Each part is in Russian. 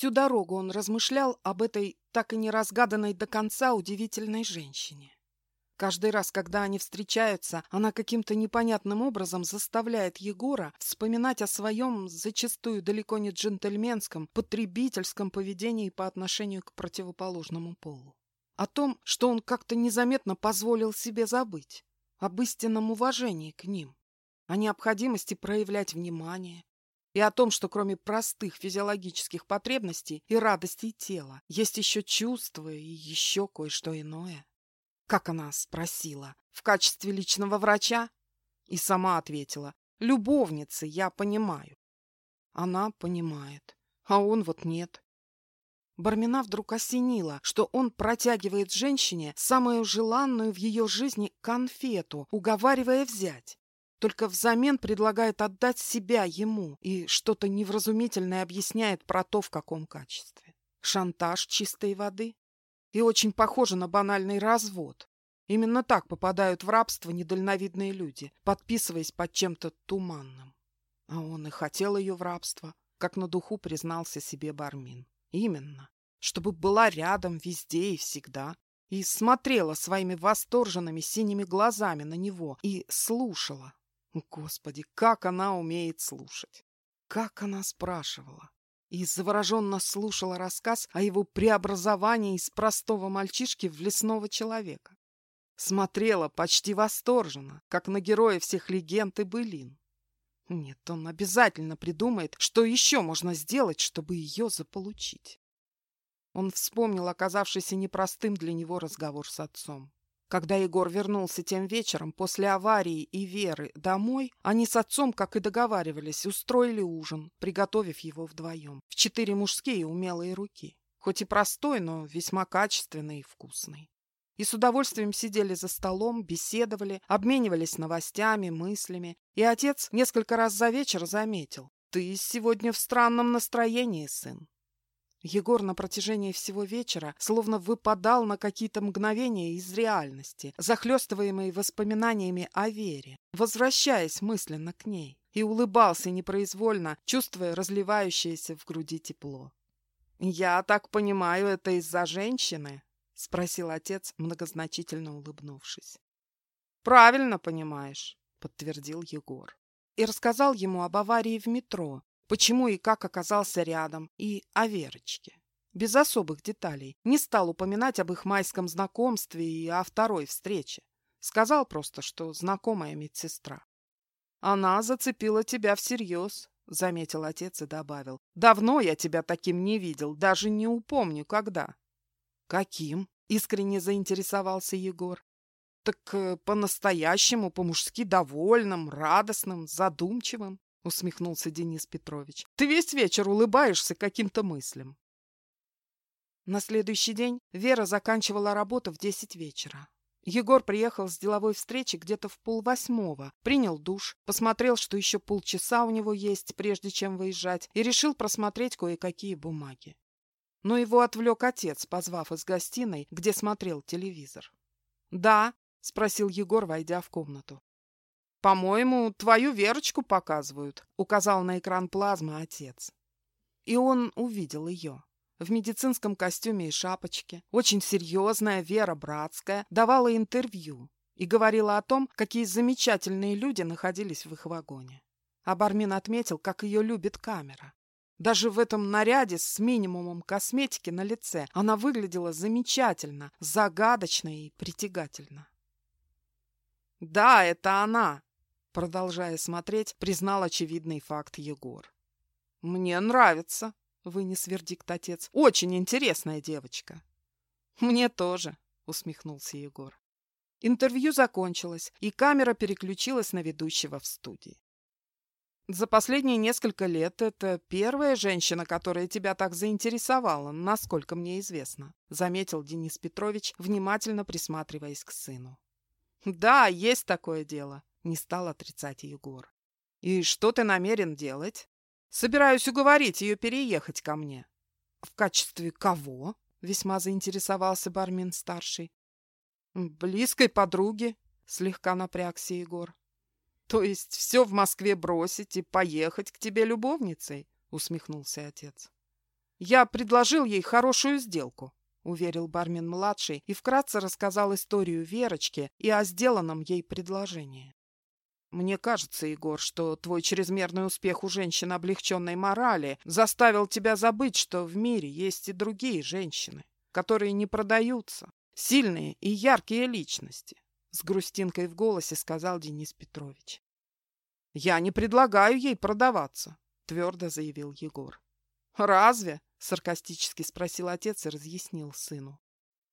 Всю дорогу он размышлял об этой так и не разгаданной до конца удивительной женщине. Каждый раз, когда они встречаются, она каким-то непонятным образом заставляет Егора вспоминать о своем, зачастую далеко не джентльменском, потребительском поведении по отношению к противоположному полу. О том, что он как-то незаметно позволил себе забыть, об истинном уважении к ним, о необходимости проявлять внимание, и о том, что кроме простых физиологических потребностей и радостей тела, есть еще чувства и еще кое-что иное. Как она спросила? В качестве личного врача? И сама ответила. Любовницы, я понимаю. Она понимает, а он вот нет. Бармина вдруг осенила, что он протягивает женщине самую желанную в ее жизни конфету, уговаривая взять. Только взамен предлагает отдать себя ему и что-то невразумительное объясняет про то, в каком качестве. Шантаж чистой воды? и очень похоже на банальный развод. Именно так попадают в рабство недальновидные люди, подписываясь под чем-то туманным. А он и хотел ее в рабство, как на духу признался себе Бармин. Именно. Чтобы была рядом везде и всегда. И смотрела своими восторженными синими глазами на него и слушала. Господи, как она умеет слушать! Как она спрашивала! и завороженно слушала рассказ о его преобразовании из простого мальчишки в лесного человека. Смотрела почти восторженно, как на героя всех легенд и былин. Нет, он обязательно придумает, что еще можно сделать, чтобы ее заполучить. Он вспомнил оказавшийся непростым для него разговор с отцом. Когда Егор вернулся тем вечером после аварии и Веры домой, они с отцом, как и договаривались, устроили ужин, приготовив его вдвоем, в четыре мужские умелые руки. Хоть и простой, но весьма качественный и вкусный. И с удовольствием сидели за столом, беседовали, обменивались новостями, мыслями. И отец несколько раз за вечер заметил. «Ты сегодня в странном настроении, сын. Егор на протяжении всего вечера словно выпадал на какие-то мгновения из реальности, захлестываемые воспоминаниями о Вере, возвращаясь мысленно к ней, и улыбался непроизвольно, чувствуя разливающееся в груди тепло. «Я так понимаю, это из-за женщины?» — спросил отец, многозначительно улыбнувшись. «Правильно понимаешь», — подтвердил Егор. И рассказал ему об аварии в метро, почему и как оказался рядом, и о Верочке. Без особых деталей. Не стал упоминать об их майском знакомстве и о второй встрече. Сказал просто, что знакомая медсестра. «Она зацепила тебя всерьез», — заметил отец и добавил. «Давно я тебя таким не видел, даже не упомню, когда». «Каким?» — искренне заинтересовался Егор. «Так э, по-настоящему, по-мужски довольным, радостным, задумчивым. — усмехнулся Денис Петрович. «Ты весь вечер улыбаешься каким-то мыслям». На следующий день Вера заканчивала работу в десять вечера. Егор приехал с деловой встречи где-то в полвосьмого, принял душ, посмотрел, что еще полчаса у него есть, прежде чем выезжать, и решил просмотреть кое-какие бумаги. Но его отвлек отец, позвав из гостиной, где смотрел телевизор. «Да?» — спросил Егор, войдя в комнату. «По-моему, твою Верочку показывают», — указал на экран плазмы отец. И он увидел ее. В медицинском костюме и шапочке. Очень серьезная Вера Братская давала интервью и говорила о том, какие замечательные люди находились в их вагоне. А Бармин отметил, как ее любит камера. Даже в этом наряде с минимумом косметики на лице она выглядела замечательно, загадочно и притягательно. «Да, это она!» Продолжая смотреть, признал очевидный факт Егор. «Мне нравится», — вынес вердикт отец. «Очень интересная девочка». «Мне тоже», — усмехнулся Егор. Интервью закончилось, и камера переключилась на ведущего в студии. «За последние несколько лет это первая женщина, которая тебя так заинтересовала, насколько мне известно», заметил Денис Петрович, внимательно присматриваясь к сыну. «Да, есть такое дело», не стал отрицать Егор. «И что ты намерен делать?» «Собираюсь уговорить ее переехать ко мне». «В качестве кого?» — весьма заинтересовался Бармин-старший. «Близкой подруги», — слегка напрягся Егор. «То есть все в Москве бросить и поехать к тебе любовницей?» — усмехнулся отец. Я предложил ей хорошую сделку, уверил бармен-младший и вкратце рассказал историю Верочки и о сделанном ей предложении. Мне кажется, Егор, что твой чрезмерный успех у женщин облегченной морали заставил тебя забыть, что в мире есть и другие женщины, которые не продаются, сильные и яркие личности. С грустинкой в голосе сказал Денис Петрович. «Я не предлагаю ей продаваться», — твердо заявил Егор. «Разве?» — саркастически спросил отец и разъяснил сыну.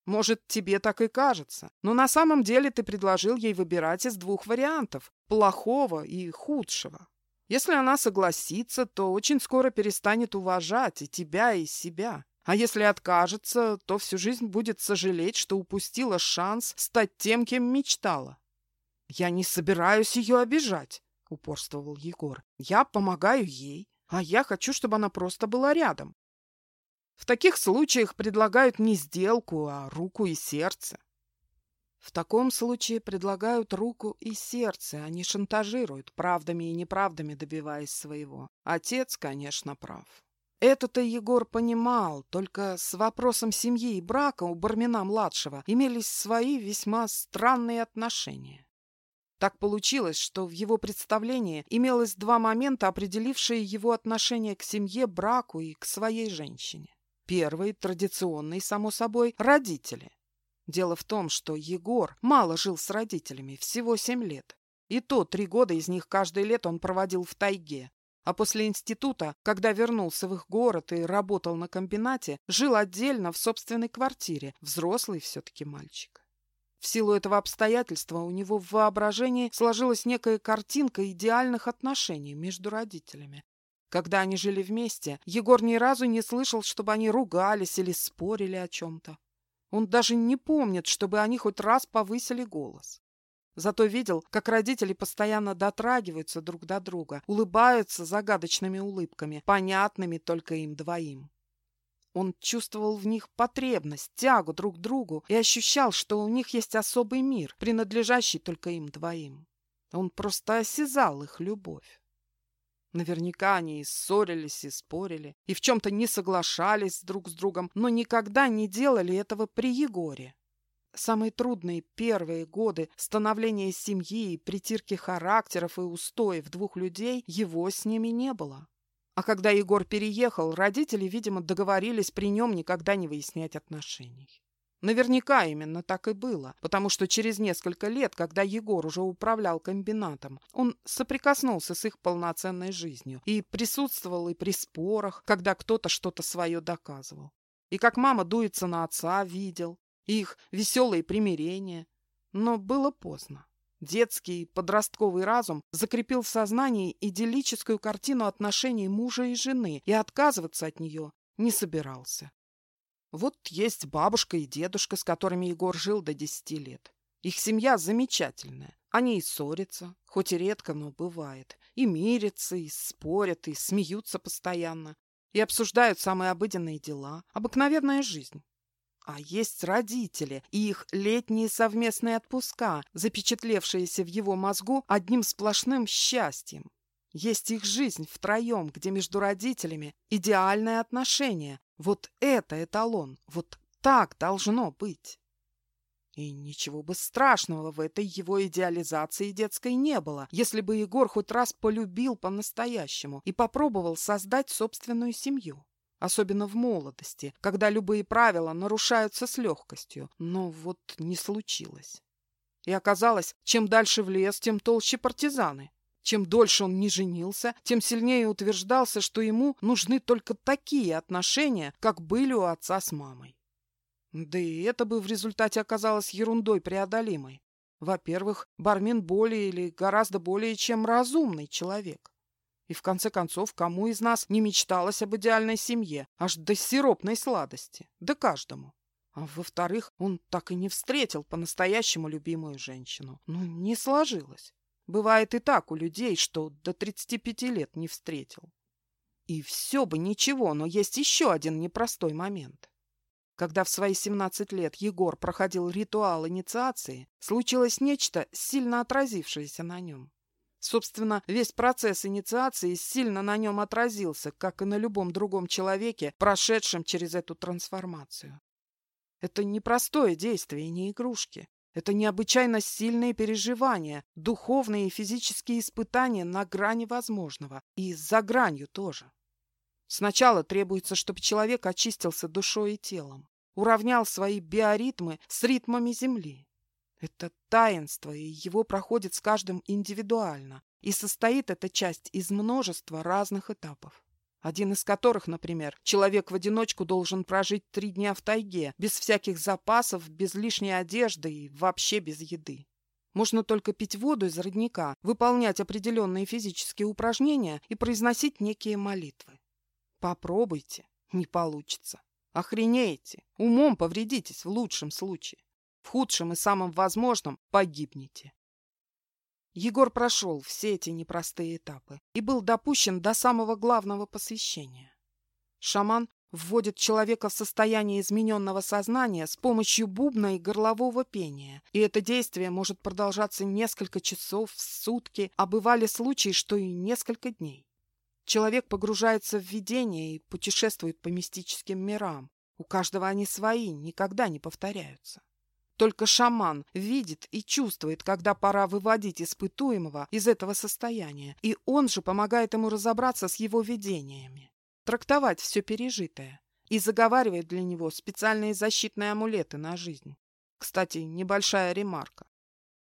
Может, тебе так и кажется, но на самом деле ты предложил ей выбирать из двух вариантов – плохого и худшего. Если она согласится, то очень скоро перестанет уважать и тебя, и себя. А если откажется, то всю жизнь будет сожалеть, что упустила шанс стать тем, кем мечтала. «Я не собираюсь ее обижать», — упорствовал Егор. «Я помогаю ей, а я хочу, чтобы она просто была рядом. В таких случаях предлагают не сделку, а руку и сердце. В таком случае предлагают руку и сердце, они шантажируют, правдами и неправдами добиваясь своего. Отец, конечно, прав. Это-то Егор понимал, только с вопросом семьи и брака у Бармина-младшего имелись свои весьма странные отношения. Так получилось, что в его представлении имелось два момента, определившие его отношение к семье, браку и к своей женщине. Первый, традиционный, само собой, родители. Дело в том, что Егор мало жил с родителями, всего семь лет. И то три года из них каждое лето он проводил в тайге. А после института, когда вернулся в их город и работал на комбинате, жил отдельно в собственной квартире, взрослый все-таки мальчик. В силу этого обстоятельства у него в воображении сложилась некая картинка идеальных отношений между родителями, когда они жили вместе, Егор ни разу не слышал, чтобы они ругались или спорили о чем-то. Он даже не помнит, чтобы они хоть раз повысили голос. Зато видел, как родители постоянно дотрагиваются друг до друга, улыбаются загадочными улыбками, понятными только им двоим. Он чувствовал в них потребность, тягу друг к другу и ощущал, что у них есть особый мир, принадлежащий только им двоим. Он просто осязал их любовь. Наверняка они и ссорились, и спорили, и в чем-то не соглашались друг с другом, но никогда не делали этого при Егоре. Самые трудные первые годы становления семьи и притирки характеров и устоев двух людей его с ними не было. А когда Егор переехал, родители, видимо, договорились при нем никогда не выяснять отношений. Наверняка именно так и было, потому что через несколько лет, когда Егор уже управлял комбинатом, он соприкоснулся с их полноценной жизнью и присутствовал и при спорах, когда кто-то что-то свое доказывал. И как мама дуется на отца, видел, и их веселые примирения. Но было поздно. Детский подростковый разум закрепил в сознании идиллическую картину отношений мужа и жены и отказываться от нее не собирался. Вот есть бабушка и дедушка, с которыми Егор жил до десяти лет. Их семья замечательная. Они и ссорятся, хоть и редко, но бывает. И мирятся, и спорят, и смеются постоянно. И обсуждают самые обыденные дела. Обыкновенная жизнь. А есть родители и их летние совместные отпуска, запечатлевшиеся в его мозгу одним сплошным счастьем. Есть их жизнь втроем, где между родителями идеальное отношение, вот это эталон, вот так должно быть. И ничего бы страшного в этой его идеализации детской не было, если бы Егор хоть раз полюбил по-настоящему и попробовал создать собственную семью. Особенно в молодости, когда любые правила нарушаются с легкостью. Но вот не случилось. И оказалось, чем дальше в лес, тем толще партизаны. Чем дольше он не женился, тем сильнее утверждался, что ему нужны только такие отношения, как были у отца с мамой. Да и это бы в результате оказалось ерундой преодолимой. Во-первых, Бармин более или гораздо более чем разумный человек. И в конце концов, кому из нас не мечталось об идеальной семье, аж до сиропной сладости? Да каждому. А во-вторых, он так и не встретил по-настоящему любимую женщину. Ну, не сложилось. Бывает и так у людей, что до 35 лет не встретил. И все бы ничего, но есть еще один непростой момент. Когда в свои 17 лет Егор проходил ритуал инициации, случилось нечто, сильно отразившееся на нем. Собственно, весь процесс инициации сильно на нем отразился, как и на любом другом человеке, прошедшем через эту трансформацию. Это непростое действие, не игрушки. Это необычайно сильные переживания, духовные и физические испытания на грани возможного. И за гранью тоже. Сначала требуется, чтобы человек очистился душой и телом, уравнял свои биоритмы с ритмами Земли. Это таинство, и его проходит с каждым индивидуально, и состоит эта часть из множества разных этапов. Один из которых, например, человек в одиночку должен прожить три дня в тайге, без всяких запасов, без лишней одежды и вообще без еды. Можно только пить воду из родника, выполнять определенные физические упражнения и произносить некие молитвы. Попробуйте, не получится. Охренеете, умом повредитесь в лучшем случае. В худшем и самом возможном погибнете. Егор прошел все эти непростые этапы и был допущен до самого главного посвящения. Шаман вводит человека в состояние измененного сознания с помощью бубна и горлового пения, и это действие может продолжаться несколько часов, сутки, а бывали случаи, что и несколько дней. Человек погружается в видение и путешествует по мистическим мирам. У каждого они свои, никогда не повторяются. Только шаман видит и чувствует, когда пора выводить испытуемого из этого состояния, и он же помогает ему разобраться с его видениями, трактовать все пережитое и заговаривает для него специальные защитные амулеты на жизнь. Кстати, небольшая ремарка.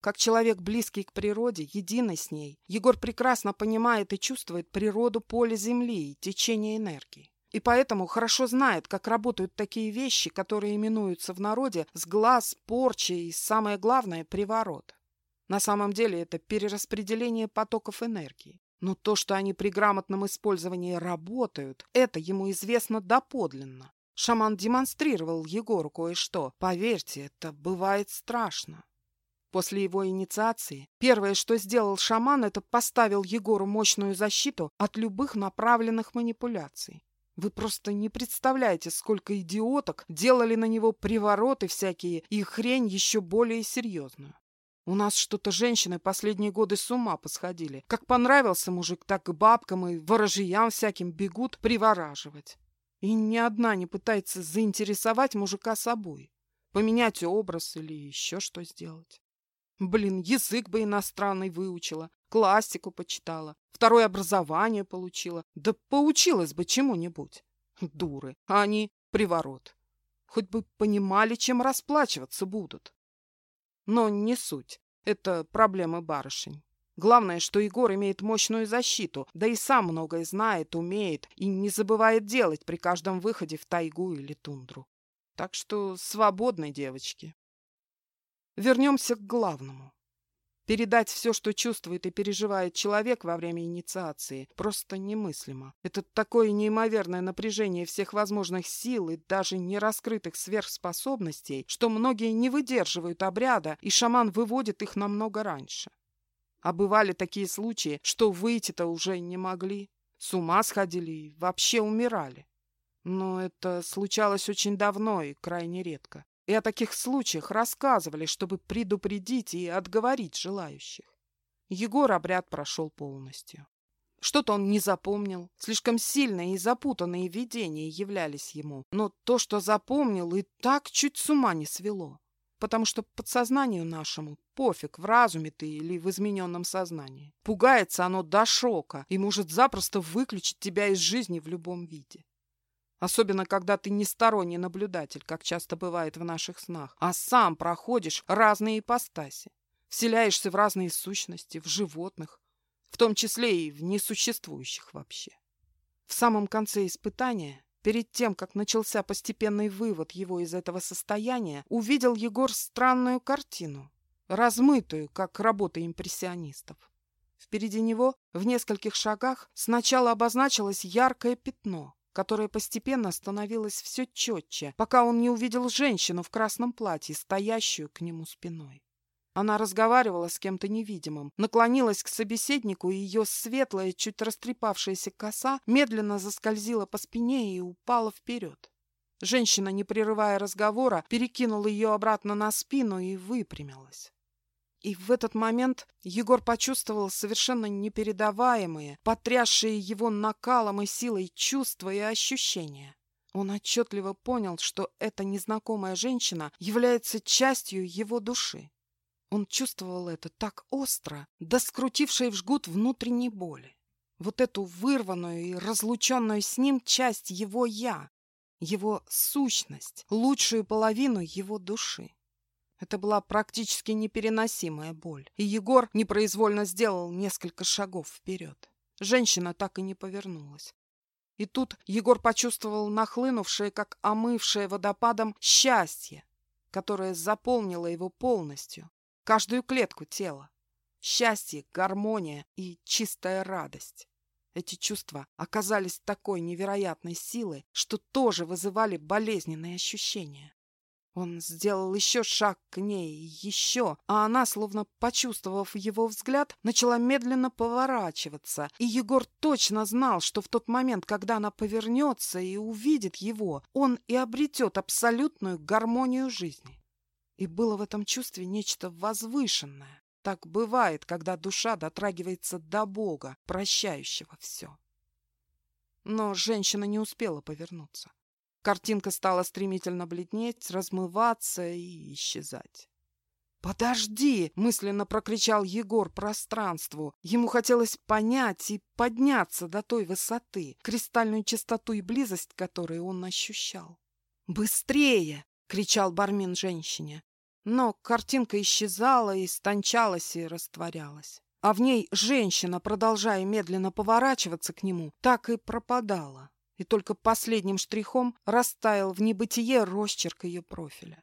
Как человек, близкий к природе, единый с ней, Егор прекрасно понимает и чувствует природу поля Земли и течение энергии и поэтому хорошо знает, как работают такие вещи, которые именуются в народе сглаз, порча и, самое главное, приворот. На самом деле это перераспределение потоков энергии. Но то, что они при грамотном использовании работают, это ему известно доподлинно. Шаман демонстрировал Егору кое-что. Поверьте, это бывает страшно. После его инициации первое, что сделал шаман, это поставил Егору мощную защиту от любых направленных манипуляций. Вы просто не представляете, сколько идиоток делали на него привороты всякие и хрень еще более серьезную. У нас что-то женщины последние годы с ума посходили. Как понравился мужик, так и бабкам и ворожьям всяким бегут привораживать. И ни одна не пытается заинтересовать мужика собой. Поменять образ или еще что сделать. Блин, язык бы иностранный выучила, классику почитала, второе образование получила. Да поучилась бы чему-нибудь. Дуры, а они приворот. Хоть бы понимали, чем расплачиваться будут. Но не суть. Это проблемы барышень. Главное, что Егор имеет мощную защиту, да и сам многое знает, умеет и не забывает делать при каждом выходе в тайгу или тундру. Так что свободны девочки. Вернемся к главному. Передать все, что чувствует и переживает человек во время инициации, просто немыслимо. Это такое неимоверное напряжение всех возможных сил и даже нераскрытых сверхспособностей, что многие не выдерживают обряда, и шаман выводит их намного раньше. А бывали такие случаи, что выйти-то уже не могли, с ума сходили и вообще умирали. Но это случалось очень давно и крайне редко. И о таких случаях рассказывали, чтобы предупредить и отговорить желающих. Егор обряд прошел полностью. Что-то он не запомнил, слишком сильные и запутанные видения являлись ему, но то, что запомнил, и так чуть с ума не свело. Потому что подсознанию нашему пофиг, в разуме ты или в измененном сознании. Пугается оно до шока и может запросто выключить тебя из жизни в любом виде. Особенно, когда ты не сторонний наблюдатель, как часто бывает в наших снах, а сам проходишь разные ипостаси. Вселяешься в разные сущности, в животных, в том числе и в несуществующих вообще. В самом конце испытания, перед тем, как начался постепенный вывод его из этого состояния, увидел Егор странную картину, размытую, как работа импрессионистов. Впереди него, в нескольких шагах, сначала обозначилось яркое пятно, которое постепенно становилось все четче, пока он не увидел женщину в красном платье, стоящую к нему спиной. Она разговаривала с кем-то невидимым, наклонилась к собеседнику, и ее светлая, чуть растрепавшаяся коса медленно заскользила по спине и упала вперед. Женщина, не прерывая разговора, перекинула ее обратно на спину и выпрямилась. И в этот момент Егор почувствовал совершенно непередаваемые, потрясшие его накалом и силой чувства и ощущения. Он отчетливо понял, что эта незнакомая женщина является частью его души. Он чувствовал это так остро, до скрутившей в жгут внутренней боли. Вот эту вырванную и разлученную с ним часть его «я», его сущность, лучшую половину его души. Это была практически непереносимая боль, и Егор непроизвольно сделал несколько шагов вперед. Женщина так и не повернулась. И тут Егор почувствовал нахлынувшее, как омывшее водопадом, счастье, которое заполнило его полностью, каждую клетку тела. Счастье, гармония и чистая радость. Эти чувства оказались такой невероятной силой, что тоже вызывали болезненные ощущения. Он сделал еще шаг к ней, еще, а она, словно почувствовав его взгляд, начала медленно поворачиваться, и Егор точно знал, что в тот момент, когда она повернется и увидит его, он и обретет абсолютную гармонию жизни. И было в этом чувстве нечто возвышенное. Так бывает, когда душа дотрагивается до Бога, прощающего все. Но женщина не успела повернуться. Картинка стала стремительно бледнеть, размываться и исчезать. «Подожди!» — мысленно прокричал Егор пространству. Ему хотелось понять и подняться до той высоты, кристальную чистоту и близость, которую он ощущал. «Быстрее!» — кричал бармен женщине. Но картинка исчезала, истончалась и растворялась. А в ней женщина, продолжая медленно поворачиваться к нему, так и пропадала и только последним штрихом растаял в небытие росчерк ее профиля.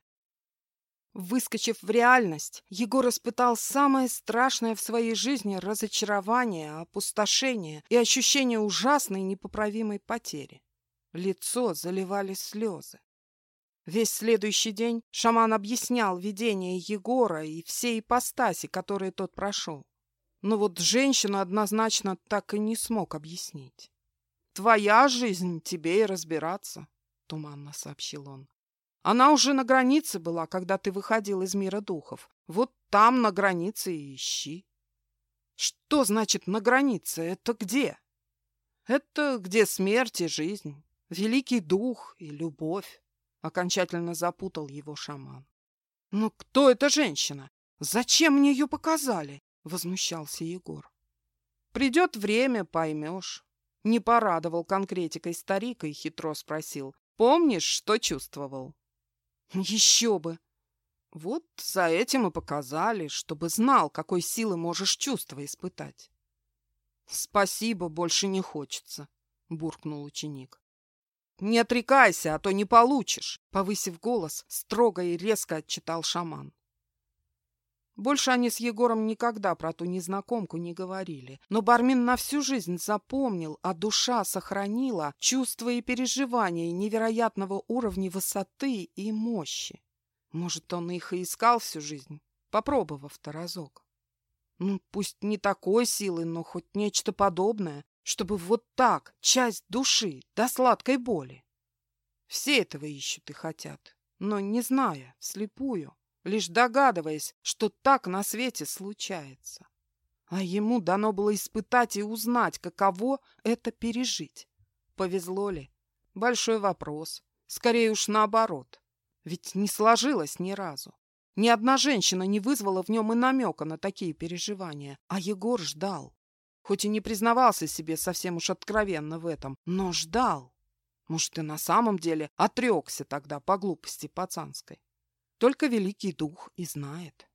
Выскочив в реальность, Егор испытал самое страшное в своей жизни разочарование, опустошение и ощущение ужасной непоправимой потери. Лицо заливали слезы. Весь следующий день шаман объяснял видение Егора и все ипостаси, которые тот прошел. Но вот женщину однозначно так и не смог объяснить. Твоя жизнь, тебе и разбираться, — туманно сообщил он. Она уже на границе была, когда ты выходил из мира духов. Вот там на границе и ищи. Что значит на границе? Это где? Это где смерть и жизнь, великий дух и любовь. Окончательно запутал его шаман. «Ну кто эта женщина? Зачем мне ее показали?» — возмущался Егор. «Придет время, поймешь. Не порадовал конкретикой старик и хитро спросил. «Помнишь, что чувствовал?» «Еще бы!» «Вот за этим и показали, чтобы знал, какой силы можешь чувства испытать». «Спасибо, больше не хочется», — буркнул ученик. «Не отрекайся, а то не получишь», — повысив голос, строго и резко отчитал шаман. Больше они с Егором никогда про ту незнакомку не говорили. Но Бармин на всю жизнь запомнил, а душа сохранила чувства и переживания невероятного уровня высоты и мощи. Может, он их и искал всю жизнь, попробовав-то разок. Ну, пусть не такой силы, но хоть нечто подобное, чтобы вот так, часть души, до сладкой боли. Все этого ищут и хотят, но не зная, вслепую лишь догадываясь, что так на свете случается. А ему дано было испытать и узнать, каково это пережить. Повезло ли? Большой вопрос. Скорее уж наоборот. Ведь не сложилось ни разу. Ни одна женщина не вызвала в нем и намека на такие переживания, а Егор ждал. Хоть и не признавался себе совсем уж откровенно в этом, но ждал. Может, и на самом деле отрекся тогда по глупости пацанской. Только Великий Дух и знает.